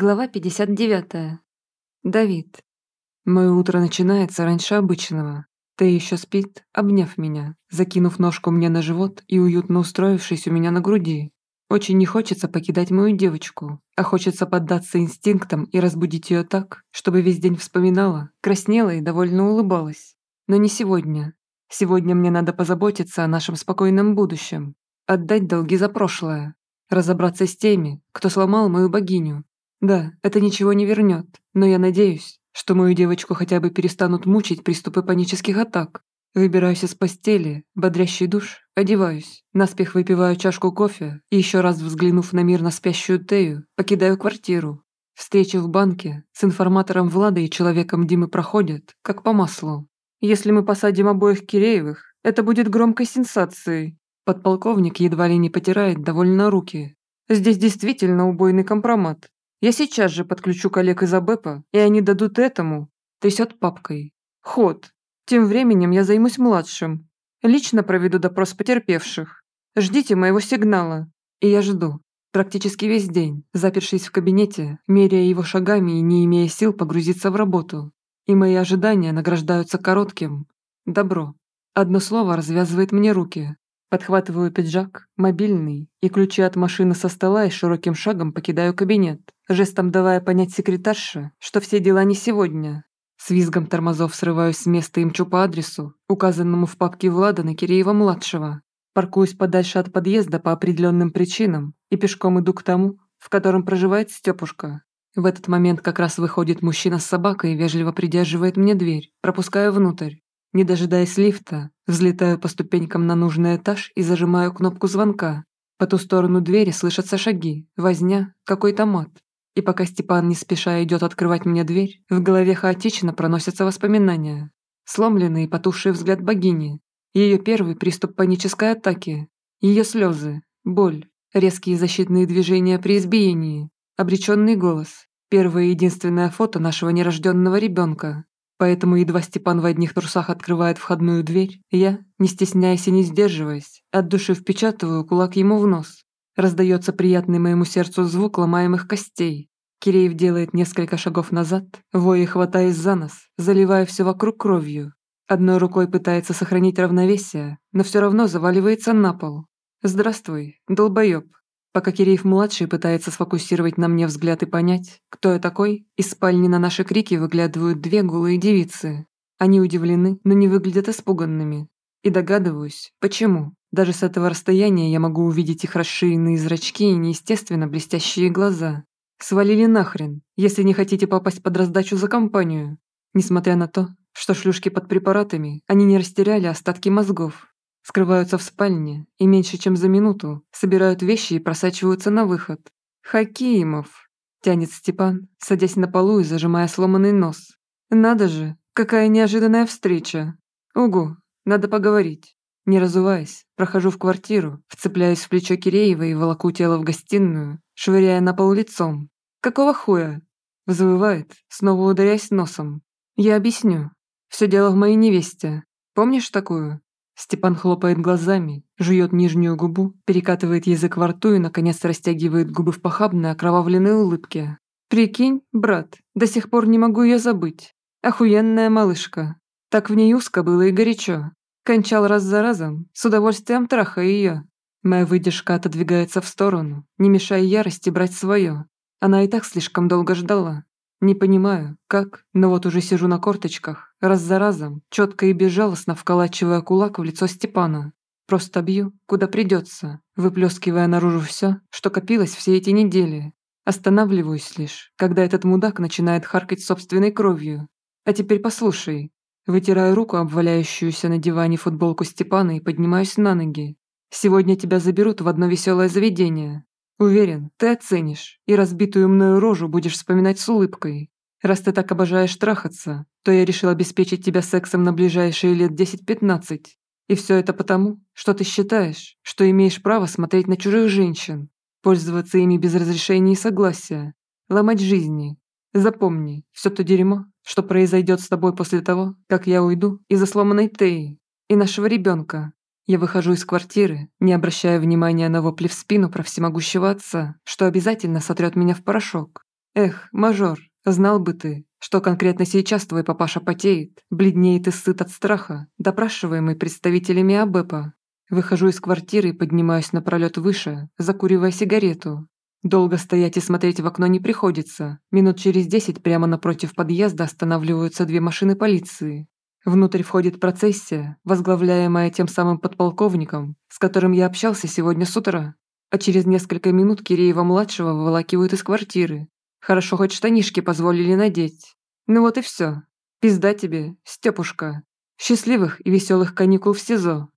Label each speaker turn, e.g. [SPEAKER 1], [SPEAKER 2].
[SPEAKER 1] Глава 59. Давид. Мое утро начинается раньше обычного. Ты еще спит, обняв меня, закинув ножку мне на живот и уютно устроившись у меня на груди. Очень не хочется покидать мою девочку, а хочется поддаться инстинктам и разбудить ее так, чтобы весь день вспоминала, краснела и довольно улыбалась. Но не сегодня. Сегодня мне надо позаботиться о нашем спокойном будущем, отдать долги за прошлое, разобраться с теми, кто сломал мою богиню, да, это ничего не вернет, но я надеюсь, что мою девочку хотя бы перестанут мучить приступы панических атак. Выбираюсь из постели, бодрящий душ, одеваюсь, наспех выпиваю чашку кофе и еще раз взглянув на мирно спящую Тею, покидаю квартиру. Встречи в банке с информатором Влада и человеком Димы проходят, как по маслу. Если мы посадим обоих Киреевых, это будет громкой сенсацией. Подполковник едва ли не потирает довольно руки. Здесь действительно убойный компромат. Я сейчас же подключу коллег из АБЭПа, и они дадут этому, трясет папкой. Ход. Тем временем я займусь младшим. Лично проведу допрос потерпевших. Ждите моего сигнала. И я жду. Практически весь день, запершись в кабинете, меряя его шагами и не имея сил погрузиться в работу. И мои ожидания награждаются коротким. Добро. Одно слово развязывает мне руки. Подхватываю пиджак, мобильный и ключи от машины со стола и широким шагом покидаю кабинет, жестом давая понять секретарше, что все дела не сегодня. С визгом тормозов срываюсь с места и мчу по адресу, указанному в папке Влада на Киреева-младшего. Паркуюсь подальше от подъезда по определенным причинам и пешком иду к тому, в котором проживает Степушка. В этот момент как раз выходит мужчина с собакой и вежливо придерживает мне дверь, пропуская внутрь. Не дожидаясь лифта, взлетаю по ступенькам на нужный этаж и зажимаю кнопку звонка. По ту сторону двери слышатся шаги, возня, какой-то мат. И пока Степан не спеша идет открывать мне дверь, в голове хаотично проносятся воспоминания. Сломленный и потухший взгляд богини, ее первый приступ панической атаки, ее слезы, боль, резкие защитные движения при избиении, обреченный голос, первое и единственное фото нашего нерожденного ребенка, Поэтому едва Степан в одних трусах открывает входную дверь, я, не стесняясь и не сдерживаясь, от души впечатываю кулак ему в нос. Раздается приятный моему сердцу звук ломаемых костей. Киреев делает несколько шагов назад, воя хватаясь за нос, заливая все вокруг кровью. Одной рукой пытается сохранить равновесие, но все равно заваливается на пол. «Здравствуй, долбоеб», Пока Киреев-младший пытается сфокусировать на мне взгляд и понять, кто я такой, из спальни на наши крики выглядывают две голые девицы. Они удивлены, но не выглядят испуганными. И догадываюсь, почему. Даже с этого расстояния я могу увидеть их расширенные зрачки и неестественно блестящие глаза. Свалили нахрен, если не хотите попасть под раздачу за компанию. Несмотря на то, что шлюшки под препаратами, они не растеряли остатки мозгов скрываются в спальне и меньше чем за минуту собирают вещи и просачиваются на выход. «Хакимов!» – тянет Степан, садясь на полу и зажимая сломанный нос. «Надо же, какая неожиданная встреча! Угу, надо поговорить!» Не разуваясь, прохожу в квартиру, вцепляюсь в плечо Киреева и волоку тело в гостиную, швыряя на пол лицом. «Какого хуя?» Взвывает, снова ударяясь носом. «Я объясню. Все дело в моей невесте. Помнишь такую? Степан хлопает глазами, жует нижнюю губу, перекатывает язык во рту и, наконец, растягивает губы в похабной, окровавленной улыбке. «Прикинь, брат, до сих пор не могу ее забыть. Охуенная малышка. Так в ней узко было и горячо. Кончал раз за разом, с удовольствием трахая ее. Моя выдержка отодвигается в сторону, не мешая ярости брать свое. Она и так слишком долго ждала. Не понимаю, как, но вот уже сижу на корточках, раз за разом, четко и безжалостно вколачивая кулак в лицо Степана. Просто бью, куда придется, выплескивая наружу все, что копилось все эти недели. Останавливаюсь лишь, когда этот мудак начинает харкать собственной кровью. А теперь послушай. Вытираю руку, обваляющуюся на диване футболку Степана и поднимаюсь на ноги. Сегодня тебя заберут в одно веселое заведение. Уверен, ты оценишь, и разбитую мною рожу будешь вспоминать с улыбкой. Раз ты так обожаешь трахаться, то я решил обеспечить тебя сексом на ближайшие лет 10-15. И все это потому, что ты считаешь, что имеешь право смотреть на чужих женщин, пользоваться ими без разрешения и согласия, ломать жизни. Запомни, все то дерьмо, что произойдет с тобой после того, как я уйду из-за сломанной Теи и нашего ребенка, я выхожу из квартиры, не обращая внимания на вопли в спину про всемогущего отца, что обязательно сотрет меня в порошок. Эх, мажор, знал бы ты, что конкретно сейчас твой папаша потеет, бледнеет и сыт от страха, допрашиваемый представителями АБЭПа. Выхожу из квартиры и поднимаюсь на пролет выше, закуривая сигарету. Долго стоять и смотреть в окно не приходится. Минут через десять прямо напротив подъезда останавливаются две машины полиции. Внутрь входит процессия, возглавляемая тем самым подполковником, с которым я общался сегодня с утра. А через несколько минут Киреева-младшего выволакивают из квартиры. Хорошо, хоть штанишки позволили надеть. Ну вот и все. Пизда тебе, Степушка. Счастливых и веселых каникул в СИЗО.